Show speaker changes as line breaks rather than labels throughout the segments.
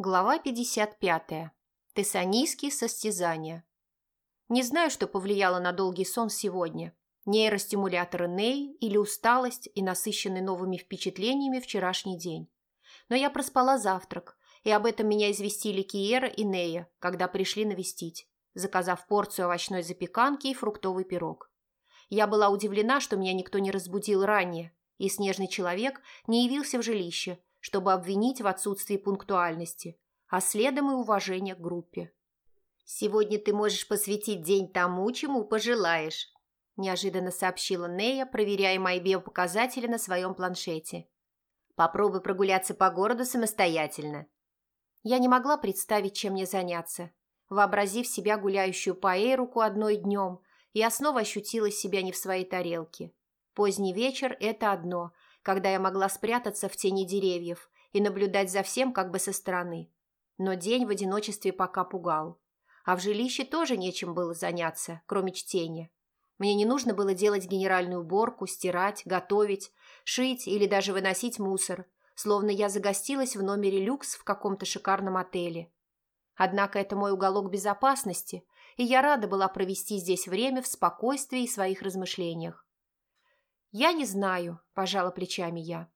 Глава 55. Тессанийские состязания. Не знаю, что повлияло на долгий сон сегодня. Нейростимуляторы Ней или усталость и насыщенный новыми впечатлениями вчерашний день. Но я проспала завтрак, и об этом меня известили Киера и Нея, когда пришли навестить, заказав порцию овощной запеканки и фруктовый пирог. Я была удивлена, что меня никто не разбудил ранее, и снежный человек не явился в жилище, чтобы обвинить в отсутствии пунктуальности, а следом и уважения к группе. «Сегодня ты можешь посвятить день тому, чему пожелаешь», неожиданно сообщила Нея, проверяя мои биопоказатели на своем планшете. «Попробуй прогуляться по городу самостоятельно». Я не могла представить, чем мне заняться. Вообразив себя гуляющую по Эйруку одной днем, я снова ощутила себя не в своей тарелке. Поздний вечер – это одно – когда я могла спрятаться в тени деревьев и наблюдать за всем как бы со стороны. Но день в одиночестве пока пугал. А в жилище тоже нечем было заняться, кроме чтения. Мне не нужно было делать генеральную уборку, стирать, готовить, шить или даже выносить мусор, словно я загостилась в номере люкс в каком-то шикарном отеле. Однако это мой уголок безопасности, и я рада была провести здесь время в спокойствии и своих размышлениях. «Я не знаю», – пожала плечами я.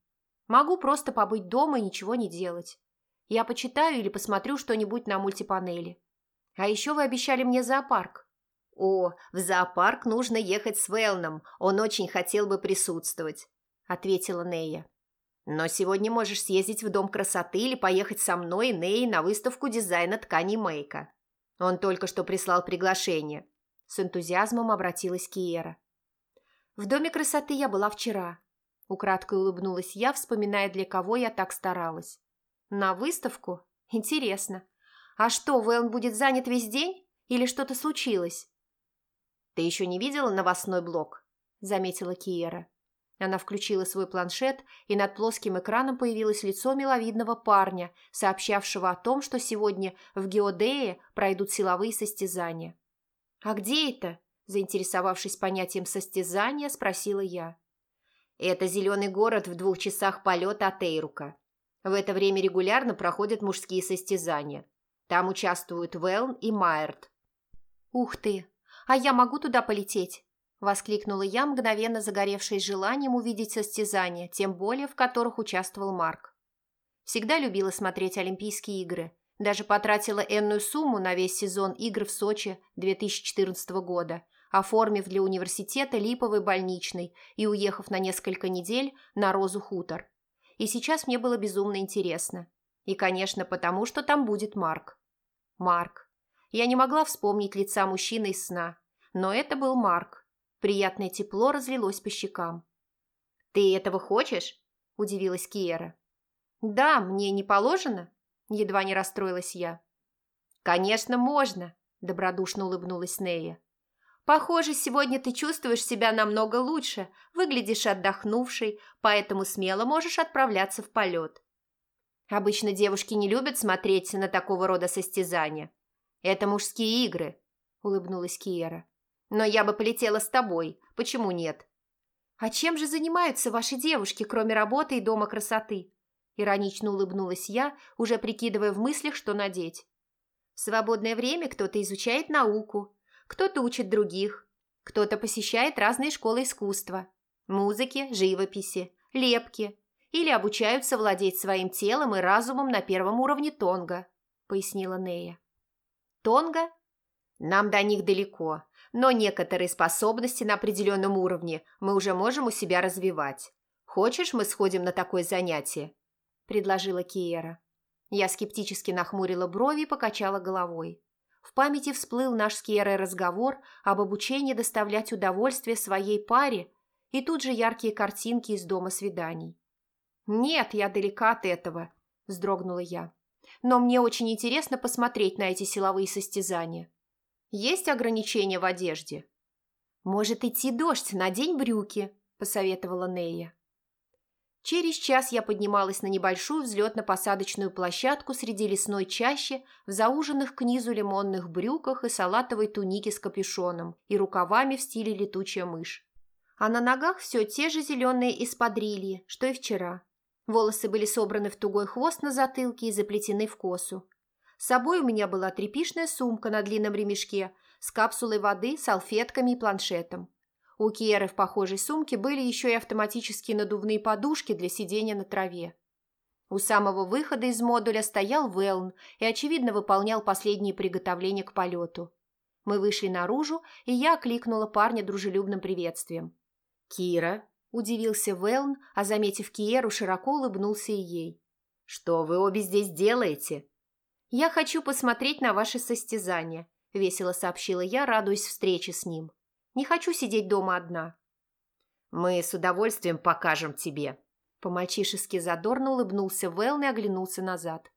«Могу просто побыть дома и ничего не делать. Я почитаю или посмотрю что-нибудь на мультипанели. А еще вы обещали мне зоопарк». «О, в зоопарк нужно ехать с Велном, он очень хотел бы присутствовать», – ответила Нея. «Но сегодня можешь съездить в Дом красоты или поехать со мной и Неей на выставку дизайна тканей Мейка. Он только что прислал приглашение». С энтузиазмом обратилась Киера. В Доме красоты я была вчера. Украдкой улыбнулась я, вспоминая, для кого я так старалась. На выставку? Интересно. А что, Вэлн будет занят весь день? Или что-то случилось? Ты еще не видела новостной блок? Заметила Киера. Она включила свой планшет, и над плоским экраном появилось лицо миловидного парня, сообщавшего о том, что сегодня в Геодее пройдут силовые состязания. «А где это?» Заинтересовавшись понятием состязания, спросила я. «Это зеленый город в двух часах полета от Эйрука. В это время регулярно проходят мужские состязания. Там участвуют Велн и Майерт». «Ух ты! А я могу туда полететь?» Воскликнула я, мгновенно загоревшись желанием увидеть состязания, тем более в которых участвовал Марк. Всегда любила смотреть Олимпийские игры. Даже потратила энную сумму на весь сезон игр в Сочи 2014 года, оформив для университета липовый больничный и уехав на несколько недель на Розу Хутор. И сейчас мне было безумно интересно. И, конечно, потому что там будет Марк. Марк. Я не могла вспомнить лица мужчины из сна, но это был Марк. Приятное тепло разлилось по щекам. «Ты этого хочешь?» – удивилась Киера. «Да, мне не положено?» – едва не расстроилась я. «Конечно, можно!» – добродушно улыбнулась Нея. Похоже, сегодня ты чувствуешь себя намного лучше, выглядишь отдохнувшей, поэтому смело можешь отправляться в полет. Обычно девушки не любят смотреть на такого рода состязания. Это мужские игры, улыбнулась Киера. Но я бы полетела с тобой. Почему нет? А чем же занимаются ваши девушки, кроме работы и дома красоты? Иронично улыбнулась я, уже прикидывая в мыслях, что надеть. В свободное время кто-то изучает науку, кто-то учит других, кто-то посещает разные школы искусства, музыки, живописи, лепки или обучаются владеть своим телом и разумом на первом уровне Тонга, пояснила Нея. Тонга? Нам до них далеко, но некоторые способности на определенном уровне мы уже можем у себя развивать. Хочешь, мы сходим на такое занятие?» – предложила Киера. Я скептически нахмурила брови и покачала головой. В памяти всплыл наш с Кьерой разговор об обучении доставлять удовольствие своей паре и тут же яркие картинки из дома свиданий. «Нет, я далека от этого», – вздрогнула я. «Но мне очень интересно посмотреть на эти силовые состязания. Есть ограничения в одежде?» «Может идти дождь, надень брюки», – посоветовала Нея. Через час я поднималась на небольшую взлетно-посадочную площадку среди лесной чащи в зауженных к низу лимонных брюках и салатовой тунике с капюшоном и рукавами в стиле летучая мышь. А на ногах все те же зеленые эспадрильи, что и вчера. Волосы были собраны в тугой хвост на затылке и заплетены в косу. С собой у меня была тряпишная сумка на длинном ремешке с капсулой воды, салфетками и планшетом. У Киеры в похожей сумке были еще и автоматические надувные подушки для сидения на траве. У самого выхода из модуля стоял Велн и, очевидно, выполнял последние приготовления к полету. Мы вышли наружу, и я окликнула парня дружелюбным приветствием. «Кира», – удивился Велн, а, заметив Киеру, широко улыбнулся и ей. «Что вы обе здесь делаете?» «Я хочу посмотреть на ваше состязание», – весело сообщила я, радуясь встрече с ним. «Не хочу сидеть дома одна». «Мы с удовольствием покажем тебе», по-мальчишески задорно улыбнулся Вэлн и оглянулся назад.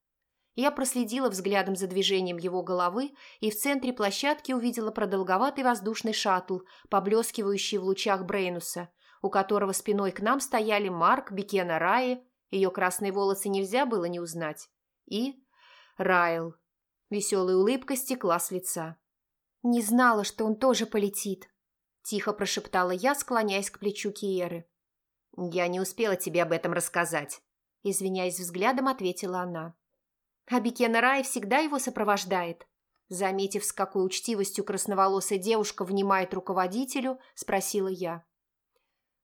Я проследила взглядом за движением его головы и в центре площадки увидела продолговатый воздушный шаттл, поблескивающий в лучах Брейнуса, у которого спиной к нам стояли Марк, Бекена Раи, ее красные волосы нельзя было не узнать, и Райл. Веселая улыбка стекла с лица. «Не знала, что он тоже полетит», – тихо прошептала я, склоняясь к плечу Киеры. «Я не успела тебе об этом рассказать», – извиняясь взглядом, ответила она. «А Бекена Рай всегда его сопровождает?» Заметив, с какой учтивостью красноволосая девушка внимает руководителю, спросила я.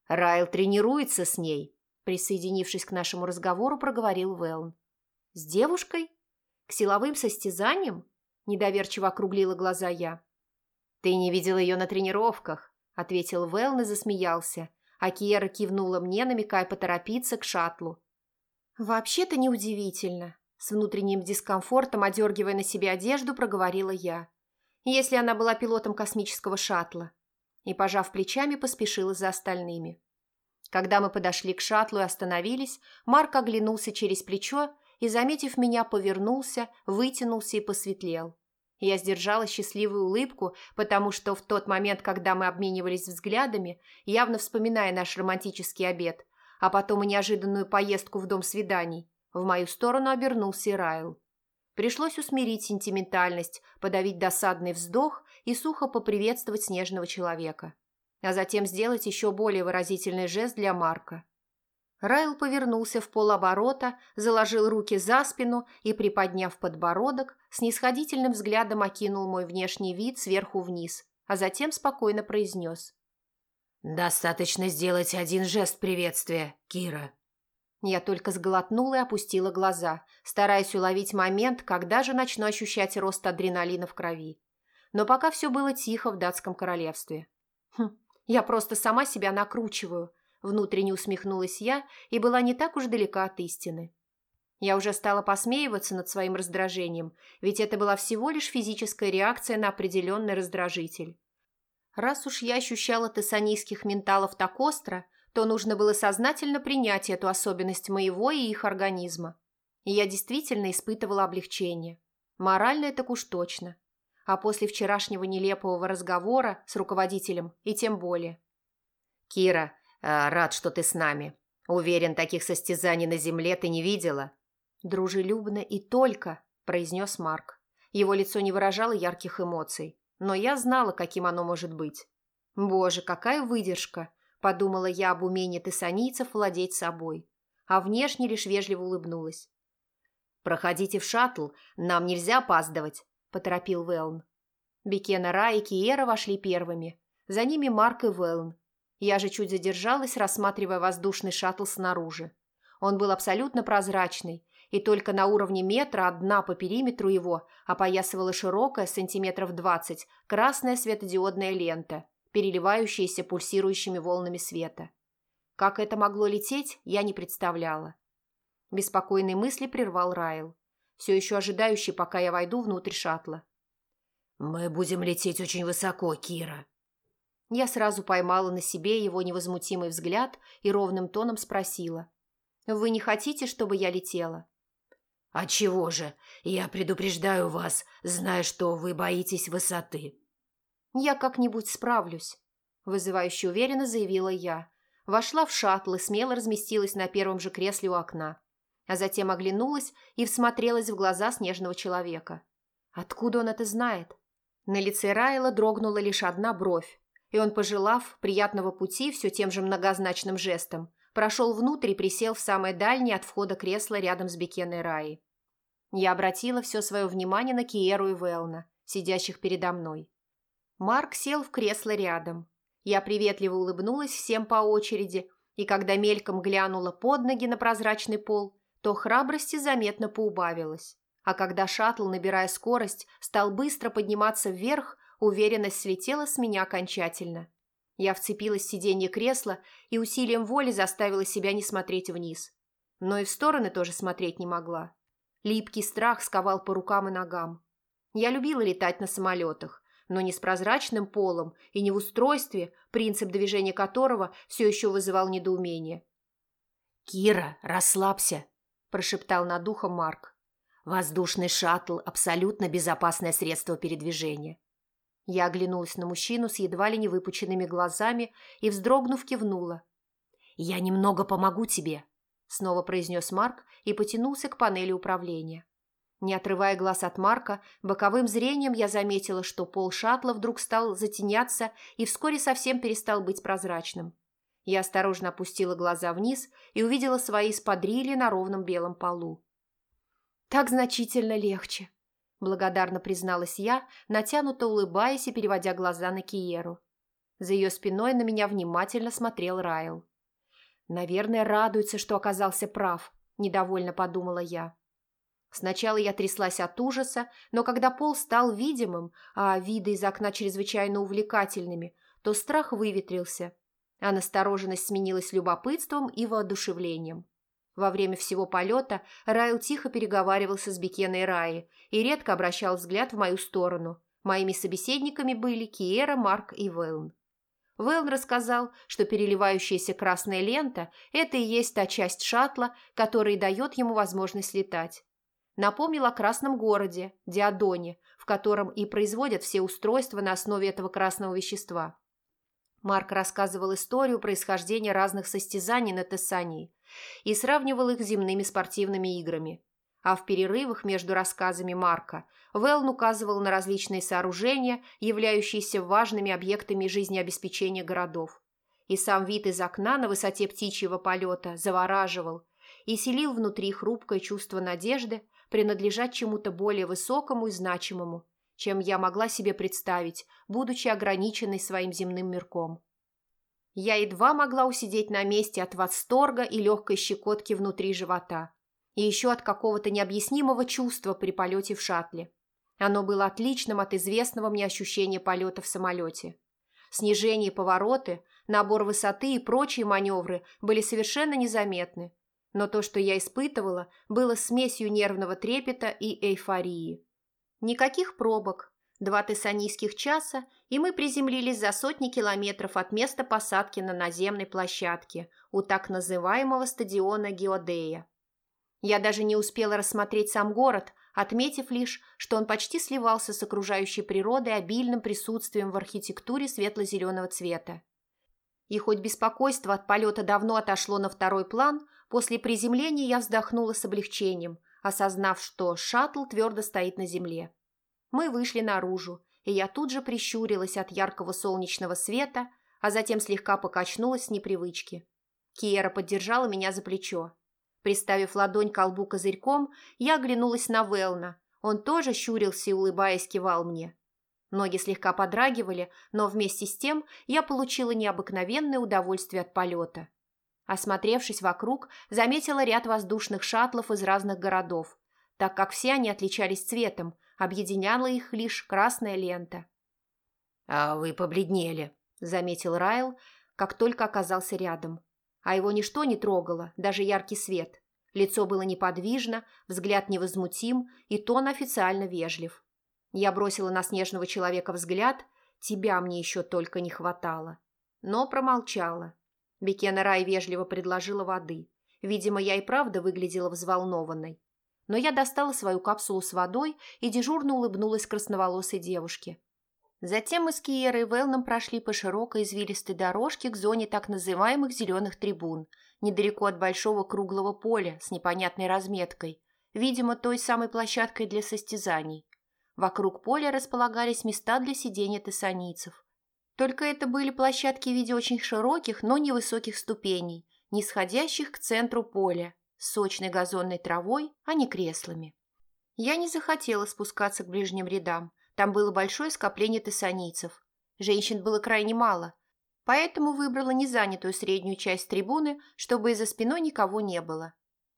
«Райл тренируется с ней», – присоединившись к нашему разговору, проговорил Вэлн. «С девушкой? К силовым состязаниям?» – недоверчиво округлила глаза я. «Ты не видел ее на тренировках», – ответил Вэлн и засмеялся, а Киера кивнула мне, намекая поторопиться к шаттлу. «Вообще-то неудивительно», – с внутренним дискомфортом, одергивая на себе одежду, проговорила я. «Если она была пилотом космического шаттла». И, пожав плечами, поспешила за остальными. Когда мы подошли к шаттлу и остановились, Марк оглянулся через плечо и, заметив меня, повернулся, вытянулся и посветлел. Я сдержала счастливую улыбку, потому что в тот момент, когда мы обменивались взглядами, явно вспоминая наш романтический обед, а потом и неожиданную поездку в дом свиданий, в мою сторону обернулся Райл. Пришлось усмирить сентиментальность, подавить досадный вздох и сухо поприветствовать снежного человека. А затем сделать еще более выразительный жест для Марка. Райл повернулся в полоборота, заложил руки за спину и, приподняв подбородок, снисходительным взглядом окинул мой внешний вид сверху вниз, а затем спокойно произнес. «Достаточно сделать один жест приветствия, Кира». Я только сглотнула и опустила глаза, стараясь уловить момент, когда же начну ощущать рост адреналина в крови. Но пока все было тихо в датском королевстве. Хм, я просто сама себя накручиваю – Внутренне усмехнулась я и была не так уж далека от истины. Я уже стала посмеиваться над своим раздражением, ведь это была всего лишь физическая реакция на определенный раздражитель. Раз уж я ощущала тессанийских менталов так остро, то нужно было сознательно принять эту особенность моего и их организма. И я действительно испытывала облегчение. Морально это уж точно. А после вчерашнего нелепого разговора с руководителем и тем более. «Кира, рад, что ты с нами. Уверен, таких состязаний на земле ты не видела». «Дружелюбно и только», – произнес Марк. Его лицо не выражало ярких эмоций, но я знала, каким оно может быть. «Боже, какая выдержка!» – подумала я об умении тессанийцев владеть собой, а внешне лишь вежливо улыбнулась. «Проходите в шаттл, нам нельзя опаздывать», – поторопил Велн. Бекена Ра и Киера вошли первыми. За ними Марк и Велн, я же чуть задержалась, рассматривая воздушный шаттл снаружи. Он был абсолютно прозрачный, и только на уровне метра одна по периметру его опоясывала широкая, сантиметров двадцать, красная светодиодная лента, переливающаяся пульсирующими волнами света. Как это могло лететь, я не представляла. Беспокойные мысли прервал Райл, все еще ожидающий, пока я войду внутрь шаттла. «Мы будем лететь очень высоко, Кира», я сразу поймала на себе его невозмутимый взгляд и ровным тоном спросила. «Вы не хотите, чтобы я летела?» «А чего же? Я предупреждаю вас, зная, что вы боитесь высоты». «Я как-нибудь справлюсь», – вызывающе уверенно заявила я. Вошла в шаттл и смело разместилась на первом же кресле у окна, а затем оглянулась и всмотрелась в глаза снежного человека. Откуда он это знает? На лице Райла дрогнула лишь одна бровь, и он, пожелав приятного пути все тем же многозначным жестом, прошел внутрь и присел в самое дальнее от входа кресло рядом с Бекеной Раи. Я обратила все свое внимание на Киеру и Велна, сидящих передо мной. Марк сел в кресло рядом. Я приветливо улыбнулась всем по очереди, и когда мельком глянула под ноги на прозрачный пол, то храбрости заметно поубавилась. А когда шаттл, набирая скорость, стал быстро подниматься вверх, уверенность слетела с меня окончательно. Я вцепилась в сиденье кресла и усилием воли заставила себя не смотреть вниз. Но и в стороны тоже смотреть не могла. Липкий страх сковал по рукам и ногам. Я любила летать на самолетах, но не с прозрачным полом и не в устройстве, принцип движения которого все еще вызывал недоумение.
«Кира, расслабься», – прошептал над ухом Марк. «Воздушный шаттл – абсолютно безопасное средство передвижения.
Я оглянулась на мужчину с едва ли не выпученными глазами и, вздрогнув, кивнула.
«Я немного помогу тебе», – снова произнес Марк и потянулся к панели управления.
Не отрывая глаз от Марка, боковым зрением я заметила, что пол шаттла вдруг стал затеняться и вскоре совсем перестал быть прозрачным. Я осторожно опустила глаза вниз и увидела свои спадрили на ровном белом полу. «Так значительно легче», благодарно призналась я, натянуто улыбаясь и переводя глаза на Киеру. За ее спиной на меня внимательно смотрел Райл. «Наверное, радуется, что оказался прав», – недовольно подумала я. Сначала я тряслась от ужаса, но когда пол стал видимым, а виды из окна чрезвычайно увлекательными, то страх выветрился, а настороженность сменилась любопытством и воодушевлением. Во время всего полета Райл тихо переговаривался с Бекеной Раи и редко обращал взгляд в мою сторону. Моими собеседниками были Киера, Марк и Вэлн. Вэлн рассказал, что переливающаяся красная лента – это и есть та часть шаттла, которая дает ему возможность летать. Напомнил о красном городе, Диадоне, в котором и производят все устройства на основе этого красного вещества. Марк рассказывал историю происхождения разных состязаний на Тессании – и сравнивал их с земными спортивными играми. А в перерывах между рассказами Марка Велн указывал на различные сооружения, являющиеся важными объектами жизнеобеспечения городов. И сам вид из окна на высоте птичьего полета завораживал и селил внутри хрупкое чувство надежды принадлежать чему-то более высокому и значимому, чем я могла себе представить, будучи ограниченной своим земным мирком. Я едва могла усидеть на месте от восторга и легкой щекотки внутри живота. И еще от какого-то необъяснимого чувства при полете в шаттле. Оно было отличным от известного мне ощущения полета в самолете. Снижение и повороты, набор высоты и прочие маневры были совершенно незаметны. Но то, что я испытывала, было смесью нервного трепета и эйфории. Никаких пробок, Два тессанийских часа, и мы приземлились за сотни километров от места посадки на наземной площадке у так называемого стадиона Геодея. Я даже не успела рассмотреть сам город, отметив лишь, что он почти сливался с окружающей природой обильным присутствием в архитектуре светло-зеленого цвета. И хоть беспокойство от полета давно отошло на второй план, после приземления я вздохнула с облегчением, осознав, что шаттл твердо стоит на земле. Мы вышли наружу, и я тут же прищурилась от яркого солнечного света, а затем слегка покачнулась с непривычки. Киера поддержала меня за плечо. Приставив ладонь к колбу козырьком, я оглянулась на Велна. Он тоже щурился и, улыбаясь, кивал мне. Ноги слегка подрагивали, но вместе с тем я получила необыкновенное удовольствие от полета. Осмотревшись вокруг, заметила ряд воздушных шаттлов из разных городов, так как все они отличались цветом, объединяла их лишь красная лента.
«А вы побледнели», – заметил Райл, как только оказался рядом.
А его ничто не трогало, даже яркий свет. Лицо было неподвижно, взгляд невозмутим и тон официально вежлив. Я бросила на снежного человека взгляд, тебя мне еще только не хватало. Но промолчала. Бекена Рай вежливо предложила воды. Видимо, я и правда выглядела взволнованной но я достала свою капсулу с водой и дежурно улыбнулась красноволосой девушке. Затем мы с Киерой и Велном прошли по широкой извилистой дорожке к зоне так называемых зеленых трибун, недалеко от большого круглого поля с непонятной разметкой, видимо, той самой площадкой для состязаний. Вокруг поля располагались места для сидения тессанийцев. Только это были площадки в виде очень широких, но невысоких ступеней, нисходящих к центру поля, с сочной газонной травой, а не креслами. Я не захотела спускаться к ближним рядам, там было большое скопление тессанийцев. Женщин было крайне мало, поэтому выбрала незанятую среднюю часть трибуны, чтобы и за спиной никого не было.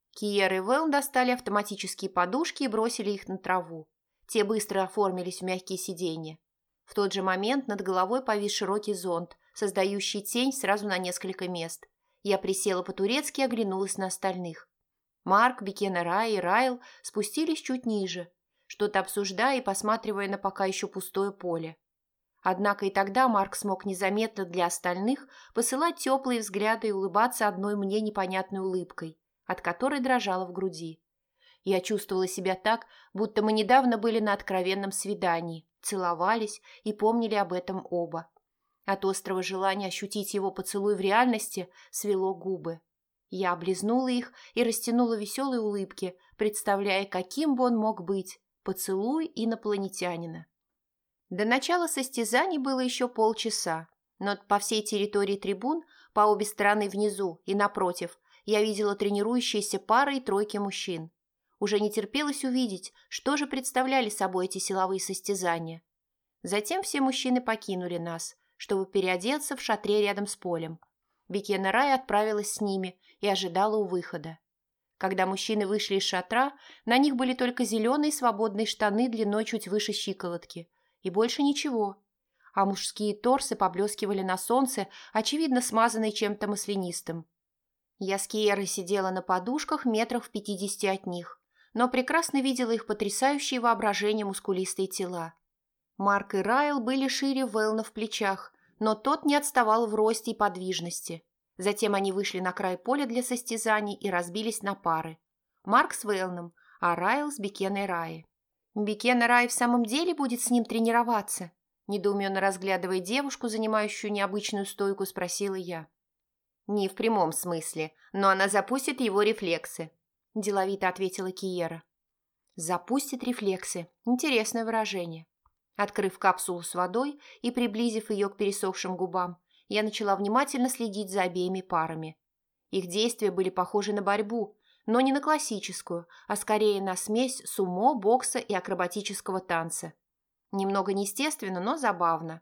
Киер и Вэлн достали автоматические подушки и бросили их на траву. Те быстро оформились в мягкие сиденья. В тот же момент над головой повис широкий зонт, создающий тень сразу на несколько мест. Я присела по-турецки и оглянулась на остальных. Марк, Бекена Рай и Райл спустились чуть ниже, что-то обсуждая и посматривая на пока еще пустое поле. Однако и тогда Марк смог незаметно для остальных посылать теплые взгляды и улыбаться одной мне непонятной улыбкой, от которой дрожала в груди. Я чувствовала себя так, будто мы недавно были на откровенном свидании, целовались и помнили об этом оба. От острого желания ощутить его поцелуй в реальности свело губы. Я облизнула их и растянула веселые улыбки, представляя, каким бы он мог быть, поцелуй инопланетянина. До начала состязаний было еще полчаса, но по всей территории трибун, по обе стороны внизу и напротив, я видела тренирующиеся пары и тройки мужчин. Уже не терпелось увидеть, что же представляли собой эти силовые состязания. Затем все мужчины покинули нас, чтобы переодеться в шатре рядом с полем. Бекена Рай отправилась с ними и ожидала у выхода. Когда мужчины вышли из шатра, на них были только зеленые свободные штаны длиной чуть выше щиколотки. И больше ничего. А мужские торсы поблескивали на солнце, очевидно смазанные чем-то маслянистым. Я с Киерой сидела на подушках метрах в пятидесяти от них, но прекрасно видела их потрясающие воображение мускулистые тела. Марк и Райл были шире Вэлна в плечах, но тот не отставал в росте и подвижности. Затем они вышли на край поля для состязаний и разбились на пары. Марк с Вэлном, а Райл с Бекеной Раи. Бекена Рай в самом деле будет с ним тренироваться? Недоуменно разглядывая девушку, занимающую необычную стойку, спросила я. «Не в прямом смысле, но она запустит его рефлексы», – деловито ответила Киера. «Запустит рефлексы. Интересное выражение». Открыв капсулу с водой и приблизив ее к пересохшим губам, я начала внимательно следить за обеими парами. Их действия были похожи на борьбу, но не на классическую, а скорее на смесь сумо, бокса и акробатического танца. Немного неестественно, но забавно.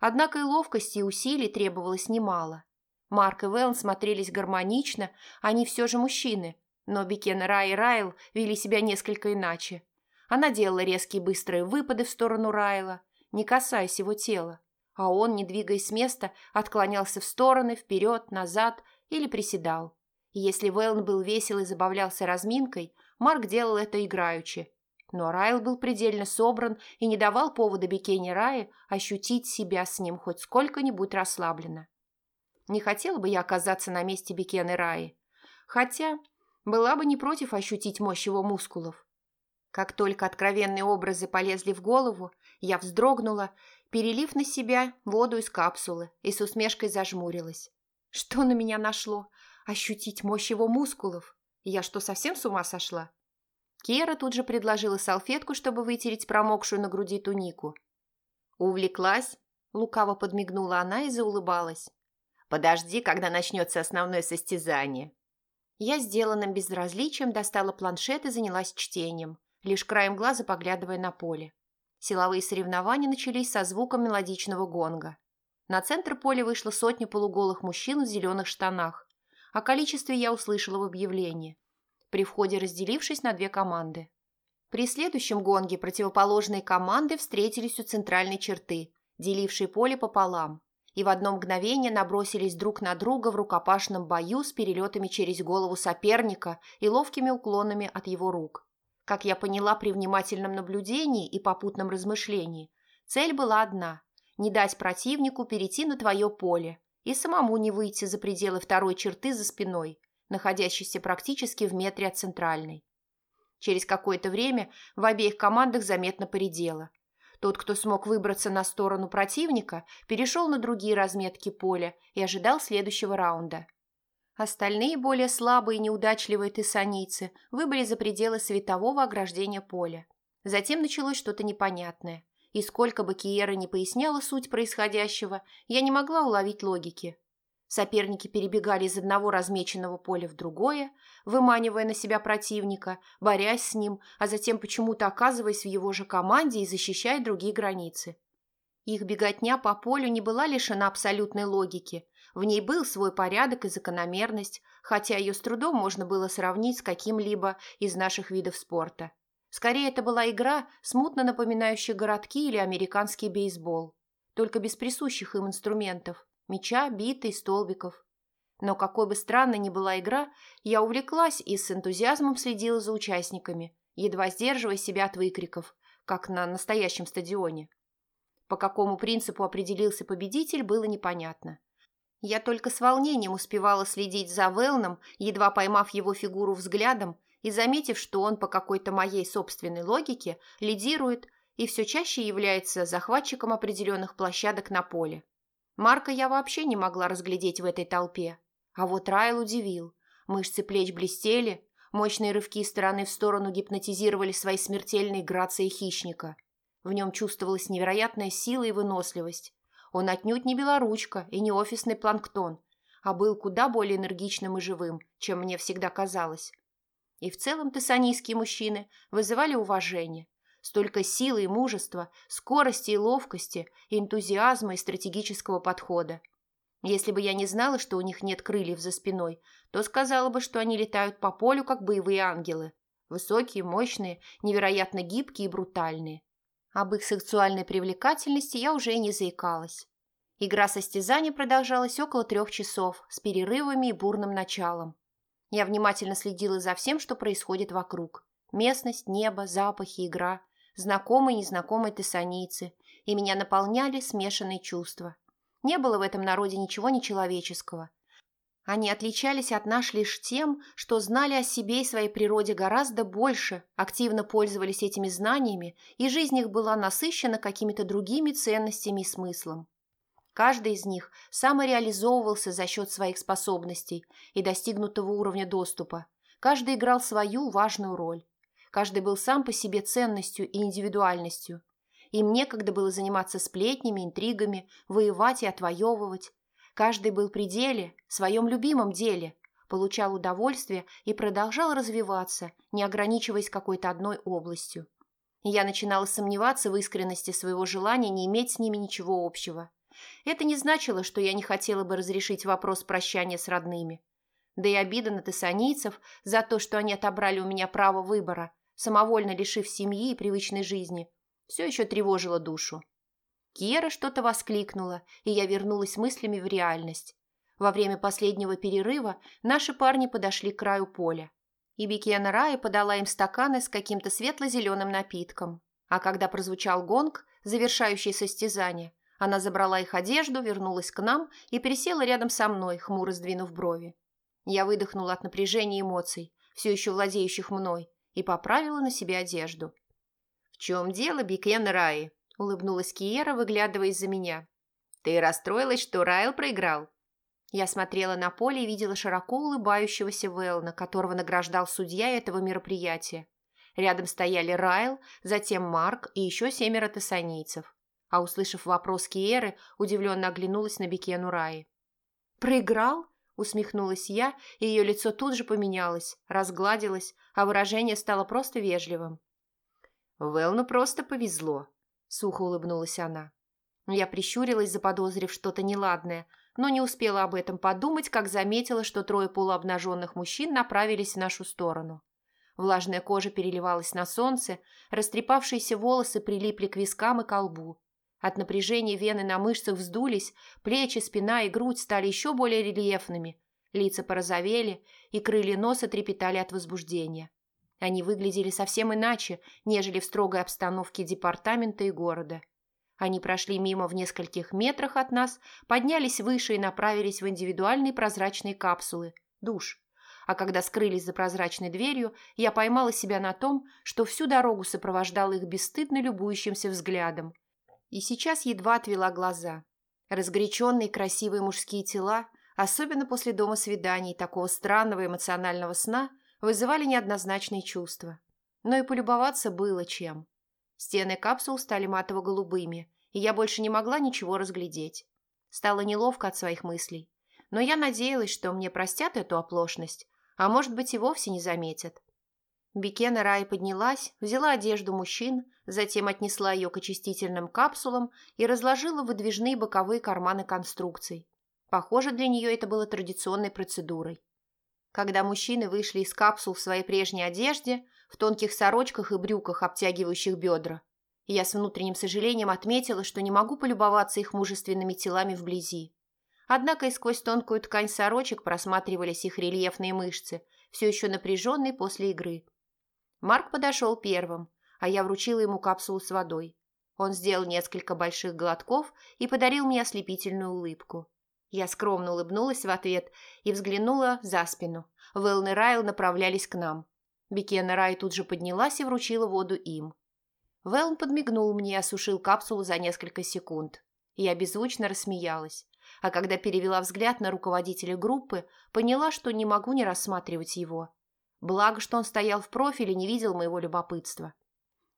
Однако и ловкости и усилий требовалось немало. Марк и Вэлн смотрелись гармонично, они все же мужчины, но Бикен, Рай и Райл вели себя несколько иначе. Она делала резкие быстрые выпады в сторону Райла, не касаясь его тела, а он, не двигаясь с места, отклонялся в стороны, вперед, назад или приседал. И если Вэлн был весел и забавлялся разминкой, Марк делал это играючи. Но Райл был предельно собран и не давал повода Бекене Рае ощутить себя с ним хоть сколько-нибудь расслабленно. Не хотела бы я оказаться на месте Бекены Раи, хотя была бы не против ощутить мощь его мускулов. Как только откровенные образы полезли в голову, я вздрогнула перелив на себя воду из капсулы и с усмешкой зажмурилась. Что на меня нашло? Ощутить мощь его мускулов? Я что, совсем с ума сошла? Кера тут же предложила салфетку, чтобы вытереть промокшую на груди тунику. «Увлеклась?» – лукаво подмигнула она и заулыбалась. «Подожди, когда начнется основное состязание». Я сделанным безразличием достала планшет и занялась чтением, лишь краем глаза поглядывая на поле. Силовые соревнования начались со звуком мелодичного гонга. На центр поля вышло сотня полуголых мужчин в зеленых штанах. О количестве я услышала в объявлении, при входе разделившись на две команды. При следующем гонге противоположные команды встретились у центральной черты, делившей поле пополам, и в одно мгновение набросились друг на друга в рукопашном бою с перелетами через голову соперника и ловкими уклонами от его рук. Как я поняла при внимательном наблюдении и попутном размышлении, цель была одна – не дать противнику перейти на твое поле и самому не выйти за пределы второй черты за спиной, находящейся практически в метре от центральной. Через какое-то время в обеих командах заметно поредело. Тот, кто смог выбраться на сторону противника, перешел на другие разметки поля и ожидал следующего раунда – Остальные, более слабые и неудачливые тессанийцы, выбыли за пределы светового ограждения поля. Затем началось что-то непонятное. И сколько бы Киера не поясняла суть происходящего, я не могла уловить логики. Соперники перебегали из одного размеченного поля в другое, выманивая на себя противника, борясь с ним, а затем почему-то оказываясь в его же команде и защищая другие границы. Их беготня по полю не была лишена абсолютной логики. В ней был свой порядок и закономерность, хотя ее с трудом можно было сравнить с каким-либо из наших видов спорта. Скорее, это была игра, смутно напоминающая городки или американский бейсбол, только без присущих им инструментов – мяча, биты столбиков. Но какой бы странной ни была игра, я увлеклась и с энтузиазмом следила за участниками, едва сдерживая себя от выкриков, как на настоящем стадионе. По какому принципу определился победитель, было непонятно. Я только с волнением успевала следить за Велном, едва поймав его фигуру взглядом и заметив, что он по какой-то моей собственной логике лидирует и все чаще является захватчиком определенных площадок на поле. Марка я вообще не могла разглядеть в этой толпе. А вот Райл удивил. Мышцы плеч блестели, мощные рывки стороны в сторону гипнотизировали своей смертельной грацией хищника. В нем чувствовалась невероятная сила и выносливость. Он отнюдь не белоручка и не офисный планктон, а был куда более энергичным и живым, чем мне всегда казалось. И в целом тессанийские мужчины вызывали уважение. Столько силы и мужества, скорости и ловкости, энтузиазма и стратегического подхода. Если бы я не знала, что у них нет крыльев за спиной, то сказала бы, что они летают по полю, как боевые ангелы. Высокие, мощные, невероятно гибкие и брутальные. Об их сексуальной привлекательности я уже и не заикалась. Игра состязаний продолжалась около трех часов, с перерывами и бурным началом. Я внимательно следила за всем, что происходит вокруг. Местность, небо, запахи, игра, знакомые и незнакомые тессанийцы, и меня наполняли смешанные чувства. Не было в этом народе ничего нечеловеческого – они отличались от нас лишь тем, что знали о себе и своей природе гораздо больше, активно пользовались этими знаниями, и жизнь их была насыщена какими-то другими ценностями и смыслом. Каждый из них самореализовывался за счет своих способностей и достигнутого уровня доступа. Каждый играл свою важную роль. Каждый был сам по себе ценностью и индивидуальностью. Им некогда было заниматься сплетнями, интригами, воевать и отвоевывать. Каждый был при деле, своем любимом деле, получал удовольствие и продолжал развиваться, не ограничиваясь какой-то одной областью. я начинала сомневаться в искренности своего желания не иметь с ними ничего общего. Это не значило, что я не хотела бы разрешить вопрос прощания с родными. Да и обида на тессанийцев за то, что они отобрали у меня право выбора, самовольно лишив семьи и привычной жизни, все еще тревожила душу. Кира что-то воскликнула, и я вернулась мыслями в реальность. Во время последнего перерыва наши парни подошли к краю поля. И Бекена Рая подала им стаканы с каким-то светло-зеленым напитком. А когда прозвучал гонг, завершающий состязание, она забрала их одежду, вернулась к нам и пересела рядом со мной, хмуро сдвинув брови. Я выдохнула от напряжения эмоций, все еще владеющих мной, и поправила на себе одежду. «В чем дело, Бикен Раи?» – улыбнулась Киера, выглядывая из-за меня. «Ты расстроилась, что Райл проиграл?» Я смотрела на поле и видела широко улыбающегося Вэлна, которого награждал судья этого мероприятия. Рядом стояли Райл, затем Марк и еще семеро тессанийцев. А услышав вопрос Киеры, удивленно оглянулась на Бекену Раи. «Проиграл?» – усмехнулась я, и ее лицо тут же поменялось, разгладилось, а выражение стало просто вежливым. «Вэлну просто повезло», сухо улыбнулась она. Я прищурилась, заподозрив что-то неладное, но не успела об этом подумать, как заметила, что трое полуобнаженных мужчин направились в нашу сторону. Влажная кожа переливалась на солнце, растрепавшиеся волосы прилипли к вискам и колбу. От напряжения вены на мышцах вздулись, плечи, спина и грудь стали еще более рельефными, лица порозовели, и крылья носа трепетали от возбуждения. Они выглядели совсем иначе, нежели в строгой обстановке департамента и города. Они прошли мимо в нескольких метрах от нас, поднялись выше и направились в индивидуальные прозрачные капсулы – душ. А когда скрылись за прозрачной дверью, я поймала себя на том, что всю дорогу сопровождала их бесстыдно любующимся взглядом. И сейчас едва отвела глаза. Разгоряченные красивые мужские тела, особенно после дома свиданий такого странного эмоционального сна – вызывали неоднозначные чувства. Но и полюбоваться было чем. Стены капсул стали матово-голубыми, и я больше не могла ничего разглядеть. Стало неловко от своих мыслей. Но я надеялась, что мне простят эту оплошность, а может быть и вовсе не заметят. Бекена Рай поднялась, взяла одежду мужчин, затем отнесла ее к очистительным капсулам и разложила выдвижные боковые карманы конструкций. Похоже, для нее это было традиционной процедурой. Когда мужчины вышли из капсул в своей прежней одежде, в тонких сорочках и брюках, обтягивающих бедра, я с внутренним сожалением отметила, что не могу полюбоваться их мужественными телами вблизи. Однако и сквозь тонкую ткань сорочек просматривались их рельефные мышцы, все еще напряженные после игры. Марк подошел первым, а я вручила ему капсулу с водой. Он сделал несколько больших глотков и подарил мне ослепительную улыбку. Я скромно улыбнулась в ответ и взглянула за спину. Вэлн и Райл направлялись к нам. Бекена Рай тут же поднялась и вручила воду им. Вэлн подмигнул мне и осушил капсулу за несколько секунд. Я беззвучно рассмеялась а когда перевела взгляд на руководителя группы, поняла, что не могу не рассматривать его. Благо, что он стоял в профиле и не видел моего любопытства.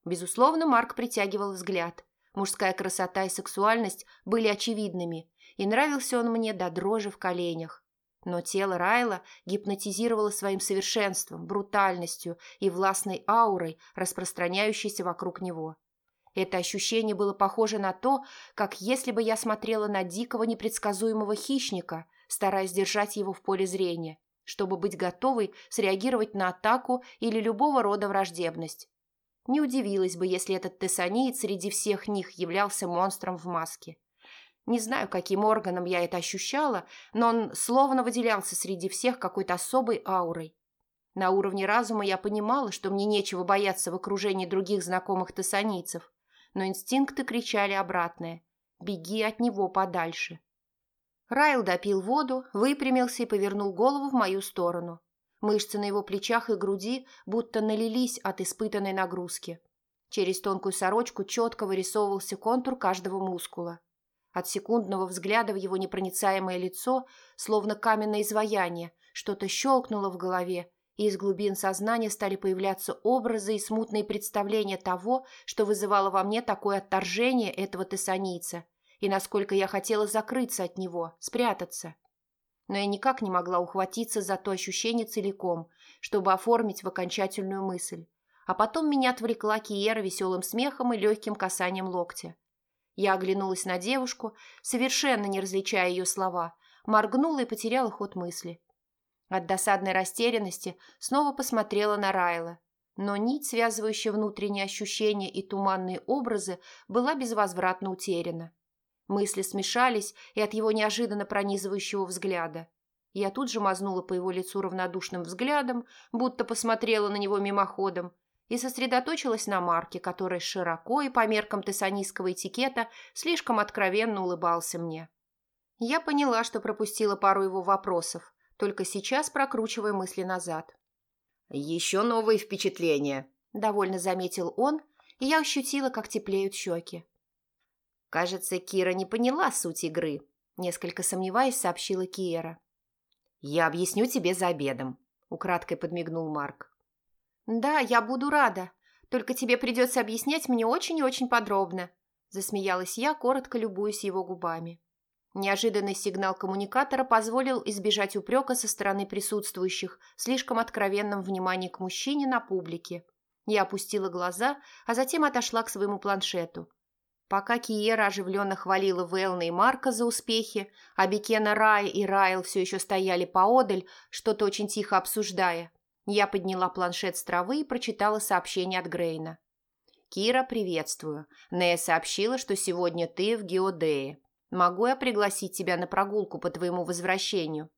Безусловно, Марк притягивал взгляд. Мужская красота и сексуальность были очевидными, и нравился он мне до дрожи в коленях. Но тело Райла гипнотизировало своим совершенством, брутальностью и властной аурой, распространяющейся вокруг него. Это ощущение было похоже на то, как если бы я смотрела на дикого непредсказуемого хищника, стараясь держать его в поле зрения, чтобы быть готовой среагировать на атаку или любого рода враждебность. Не удивилась бы, если этот тессаниец среди всех них являлся монстром в маске. Не знаю, каким органом я это ощущала, но он словно выделялся среди всех какой-то особой аурой. На уровне разума я понимала, что мне нечего бояться в окружении других знакомых тессанийцев, но инстинкты кричали обратное «Беги от него подальше». Райл допил воду, выпрямился и повернул голову в мою сторону. Мышцы на его плечах и груди будто налились от испытанной нагрузки. Через тонкую сорочку четко вырисовывался контур каждого мускула. От секундного взгляда в его непроницаемое лицо, словно каменное изваяние, что-то щелкнуло в голове, и из глубин сознания стали появляться образы и смутные представления того, что вызывало во мне такое отторжение этого тессанийца, и насколько я хотела закрыться от него, спрятаться. Но я никак не могла ухватиться за то ощущение целиком, чтобы оформить в окончательную мысль. А потом меня отвлекла Киера веселым смехом и легким касанием локтя. Я оглянулась на девушку, совершенно не различая ее слова, моргнула и потеряла ход мысли. От досадной растерянности снова посмотрела на Райла, но нить, связывающая внутренние ощущения и туманные образы, была безвозвратно утеряна. Мысли смешались и от его неожиданно пронизывающего взгляда. Я тут же мазнула по его лицу равнодушным взглядом, будто посмотрела на него мимоходом, и сосредоточилась на Марке, который широко и по меркам тессанийского этикета слишком откровенно улыбался мне. Я поняла, что пропустила пару его вопросов, только сейчас прокручивая мысли назад.
«Еще новые впечатления», – довольно заметил он, и я ощутила, как теплеют щеки. «Кажется, Кира не поняла суть игры», – несколько сомневаясь, сообщила Киера. «Я объясню тебе за обедом», – украдкой подмигнул Марк.
«Да, я буду рада, только тебе придется объяснять мне очень и очень подробно», – засмеялась я, коротко любуясь его губами. Неожиданный сигнал коммуникатора позволил избежать упрека со стороны присутствующих слишком откровенном внимании к мужчине на публике. Я опустила глаза, а затем отошла к своему планшету. Пока Киера оживленно хвалила Велна и Марка за успехи, а Бекена Рай и Райл все еще стояли поодаль, что-то очень тихо обсуждая, я подняла планшет с травы и прочитала сообщение от Грейна. «Кира, приветствую. Нея сообщила, что сегодня ты в Геодее. Могу я пригласить тебя на прогулку по твоему возвращению?»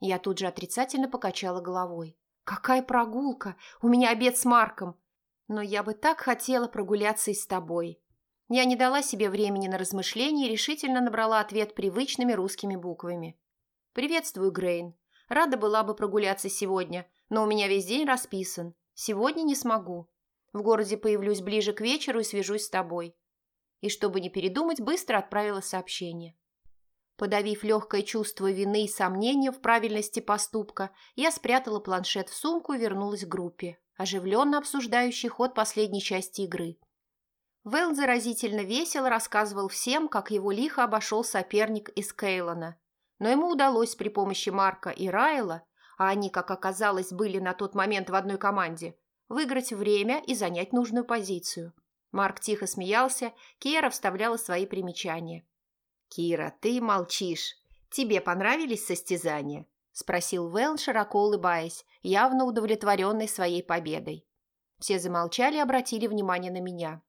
Я тут же отрицательно покачала головой. «Какая прогулка? У меня обед с Марком. Но я бы так хотела прогуляться и с тобой». Я не дала себе времени на размышления и решительно набрала ответ привычными русскими буквами. «Приветствую, Грейн. Рада была бы прогуляться сегодня, но у меня весь день расписан. Сегодня не смогу. В городе появлюсь ближе к вечеру и свяжусь с тобой и, чтобы не передумать, быстро отправила сообщение. Подавив легкое чувство вины и сомнения в правильности поступка, я спрятала планшет в сумку и вернулась к группе, оживленно обсуждающей ход последней части игры. Вэл заразительно весело рассказывал всем, как его лихо обошел соперник из Кейлона. Но ему удалось при помощи Марка и Райла, а они, как оказалось, были на тот момент в одной команде, выиграть время и занять нужную позицию. Марк тихо смеялся, Кира вставляла свои примечания. «Кира, ты молчишь. Тебе понравились состязания?» – спросил Вэлн, широко улыбаясь, явно удовлетворенный своей победой. Все замолчали и обратили внимание на меня.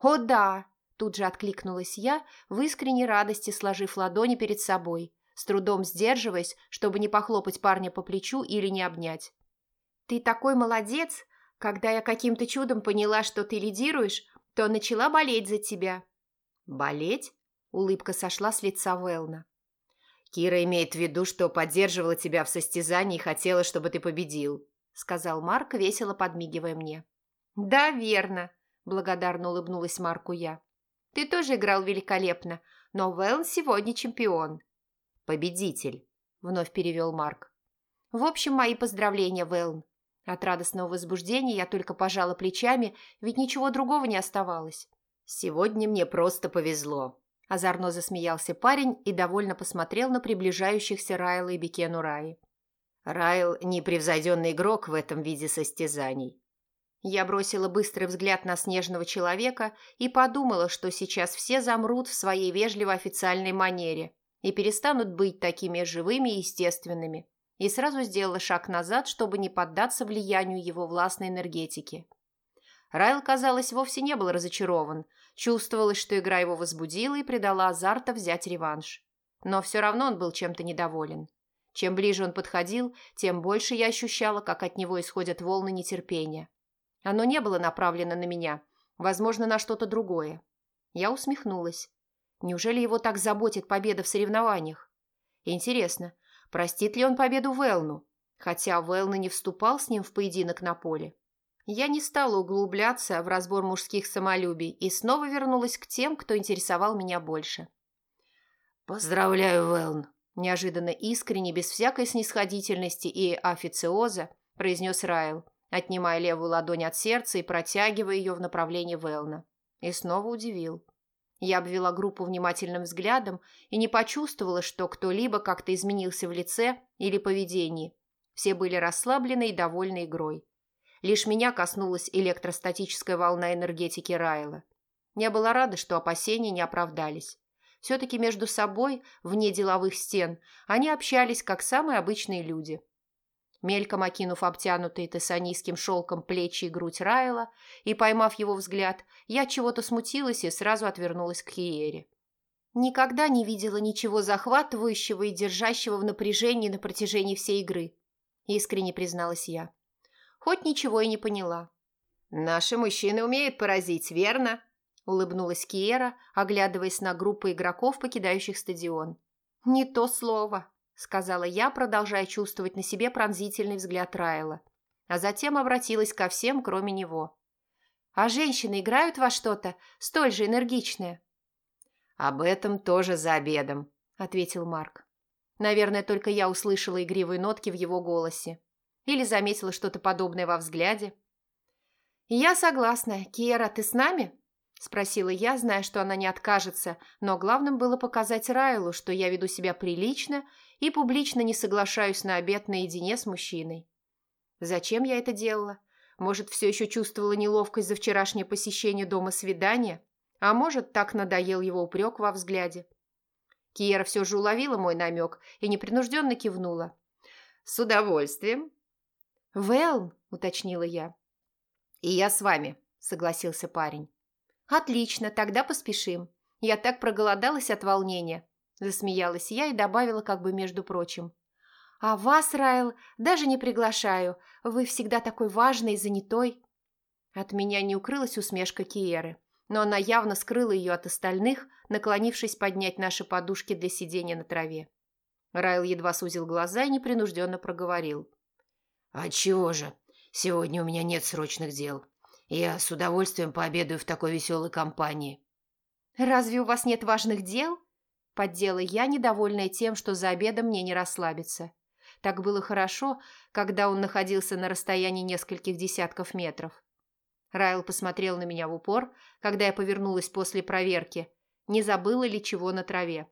«О да!» – тут же откликнулась я, в искренней радости сложив ладони перед собой, с трудом сдерживаясь, чтобы не похлопать парня по плечу или не обнять. «Ты такой молодец! Когда я каким-то чудом поняла, что ты лидируешь, то начала болеть за тебя». «Болеть?» – улыбка сошла с лица Велна.
«Кира имеет в виду, что поддерживала тебя в состязании и хотела, чтобы ты победил», – сказал Марк, весело подмигивая мне.
«Да, верно», – благодарно улыбнулась Марку я. «Ты тоже играл великолепно, но Велн сегодня чемпион».
«Победитель», – вновь перевел Марк.
«В общем, мои поздравления, Велн. От радостного возбуждения я только пожала плечами, ведь ничего другого не оставалось.
«Сегодня мне просто повезло», – озорно засмеялся парень и довольно посмотрел на приближающихся Райла и Бекену Раи. «Райл – непревзойденный игрок в этом виде состязаний».
Я бросила быстрый взгляд на снежного человека и подумала, что сейчас все замрут в своей вежливо-официальной манере и перестанут быть такими живыми и естественными и сразу сделала шаг назад, чтобы не поддаться влиянию его властной энергетики. Райл, казалось, вовсе не был разочарован. Чувствовалось, что игра его возбудила и придала азарта взять реванш. Но все равно он был чем-то недоволен. Чем ближе он подходил, тем больше я ощущала, как от него исходят волны нетерпения. Оно не было направлено на меня, возможно, на что-то другое. Я усмехнулась. Неужели его так заботит победа в соревнованиях? Интересно, Простит ли он победу Велну? Хотя Велна не вступал с ним в поединок на поле. Я не стала углубляться в разбор мужских самолюбий и снова вернулась к тем, кто интересовал меня больше.
«Поздравляю, Велн!»
Неожиданно искренне, без всякой снисходительности и официоза, произнес Райл, отнимая левую ладонь от сердца и протягивая ее в направлении Велна. И снова удивил. Я обвела группу внимательным взглядом и не почувствовала, что кто-либо как-то изменился в лице или поведении. Все были расслаблены и довольны игрой. Лишь меня коснулась электростатическая волна энергетики Райла. Я была рада, что опасения не оправдались. Все-таки между собой, вне деловых стен, они общались, как самые обычные люди – Мельком окинув обтянутые тессанийским шелком плечи и грудь Райла и поймав его взгляд, я чего-то смутилась и сразу отвернулась к Хиере. Никогда не видела ничего захватывающего и держащего в напряжении на протяжении всей игры, искренне призналась я. Хоть ничего и не поняла.
«Наши мужчины умеют поразить, верно?» – улыбнулась Киера, оглядываясь на группу игроков, покидающих стадион.
«Не то слово», – сказала я, продолжая чувствовать на себе пронзительный взгляд Райла. А затем обратилась ко всем, кроме него. «А женщины играют во что-то столь же энергичное?»
«Об этом тоже за обедом», – ответил Марк.
Наверное, только я услышала игривые нотки в его голосе. Или заметила что-то подобное во взгляде. «Я согласна. Киера, ты с нами?» – спросила я, зная, что она не откажется, но главным было показать Райлу, что я веду себя прилично и публично не соглашаюсь на обед наедине с мужчиной. Зачем я это делала? Может, все еще чувствовала неловкость за вчерашнее посещение дома свидания? А может, так надоел его упрек во взгляде? Киера все же уловила мой намек и непринужденно кивнула.
«С удовольствием».
«Вэлн», — уточнила я.
«И я с вами», — согласился парень.
«Отлично, тогда поспешим. Я так проголодалась от волнения. Засмеялась я и добавила как бы между прочим. «А вас, Райл, даже не приглашаю. Вы всегда такой важный и занятой». От меня не укрылась усмешка Киеры, но она явно скрыла ее от остальных, наклонившись поднять наши подушки для сидения на траве. Райл едва сузил глаза и непринужденно проговорил.
«А чего же? Сегодня у меня нет срочных дел. Я с удовольствием пообедаю в такой веселой компании».
«Разве у вас нет важных дел?» Поддела я, недовольная тем, что за обедом мне не расслабиться. Так было хорошо, когда он находился на расстоянии нескольких десятков метров. Райл посмотрел на меня в упор, когда я повернулась после проверки, не забыла ли чего на траве.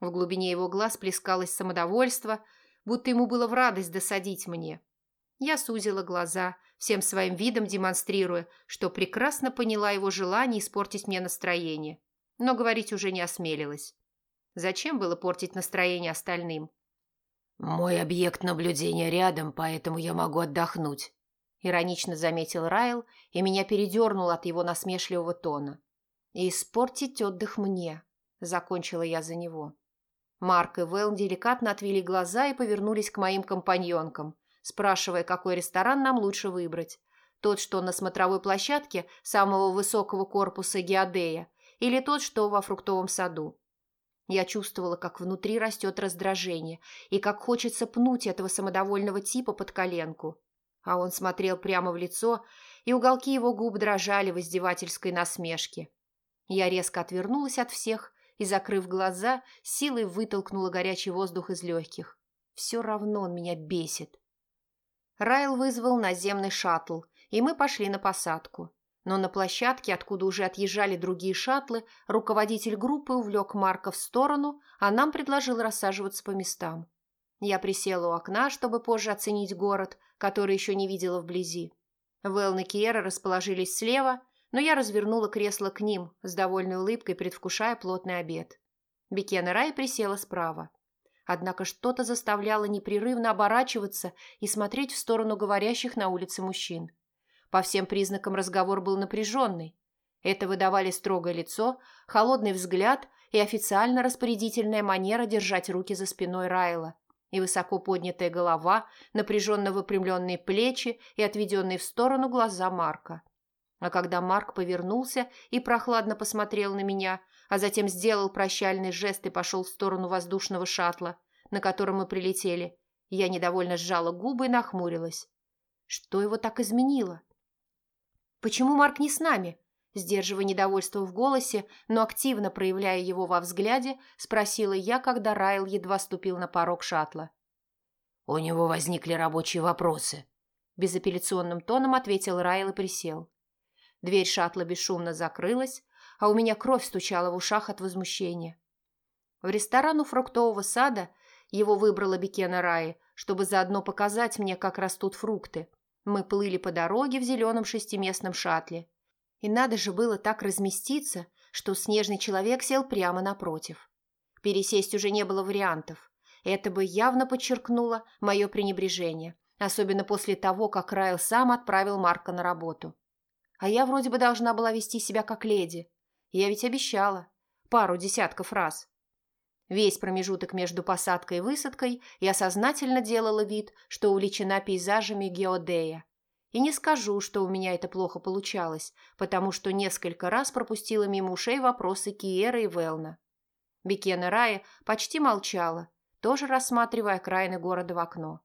В глубине его глаз плескалось самодовольство, будто ему было в радость досадить мне. Я сузила глаза, всем своим видом демонстрируя, что прекрасно поняла его желание испортить мне настроение, но говорить уже не осмелилась. Зачем было портить настроение остальным?
«Мой объект наблюдения рядом, поэтому я могу отдохнуть», – иронично заметил Райл, и меня передернуло от его насмешливого тона. «И испортить отдых мне», – закончила я за него. Марк и Вэл деликатно отвели глаза и повернулись к моим компаньонкам, спрашивая, какой ресторан нам лучше выбрать. Тот, что на смотровой площадке самого высокого корпуса Геодея, или тот, что во фруктовом саду. Я чувствовала, как внутри растет раздражение и как хочется пнуть этого самодовольного типа под коленку. А он смотрел прямо в лицо, и уголки его губ дрожали в издевательской насмешке. Я резко отвернулась от всех и, закрыв глаза, силой вытолкнула горячий воздух из легких. Все равно он меня бесит. Райл вызвал наземный шаттл, и мы пошли на посадку. Но на площадке, откуда уже отъезжали другие шаттлы, руководитель группы увлек Марка в сторону, а нам предложил рассаживаться по местам. Я присела у окна, чтобы позже оценить город, который еще не видела вблизи. Вэлн и Киера расположились слева, но я развернула кресло к ним, с довольной улыбкой предвкушая плотный обед. Бекена Рай присела справа. Однако что-то заставляло непрерывно оборачиваться и смотреть в сторону говорящих на улице мужчин. По всем признакам разговор был напряженный. Это выдавали строгое лицо, холодный взгляд и официально распорядительная манера держать руки за спиной Райла, и высоко поднятая голова, напряженно выпрямленные плечи и отведенные в сторону глаза Марка. А когда Марк повернулся и прохладно посмотрел на меня, а затем сделал прощальный жест и пошел в сторону воздушного шаттла, на котором мы прилетели, я недовольно сжала губы и нахмурилась. Что его так изменило? «Почему Марк не с нами?» Сдерживая недовольство в голосе, но активно проявляя его во взгляде, спросила я, когда Райл едва ступил на порог шаттла. «У него возникли рабочие вопросы», – безапелляционным тоном ответил Райл и присел.
Дверь шаттла бесшумно закрылась, а у меня кровь стучала в ушах от возмущения. В ресторан у фруктового сада его выбрала Бекена Раи, чтобы заодно показать мне, как растут фрукты. Мы плыли по дороге в зеленом шестиместном шаттле. И надо же было так разместиться, что снежный человек сел прямо напротив. Пересесть уже не было вариантов. Это бы явно подчеркнуло мое пренебрежение, особенно после того, как Райл сам отправил Марка на работу. А я вроде бы должна была вести себя как леди. Я ведь обещала. Пару десятков раз. Весь промежуток между посадкой и высадкой я сознательно делала вид, что увлечена пейзажами Геодея. И не скажу, что у меня это плохо получалось, потому что несколько раз пропустила мимо ушей вопросы Киера и Велна. Бекена Рая почти молчала, тоже рассматривая окраины города в окно.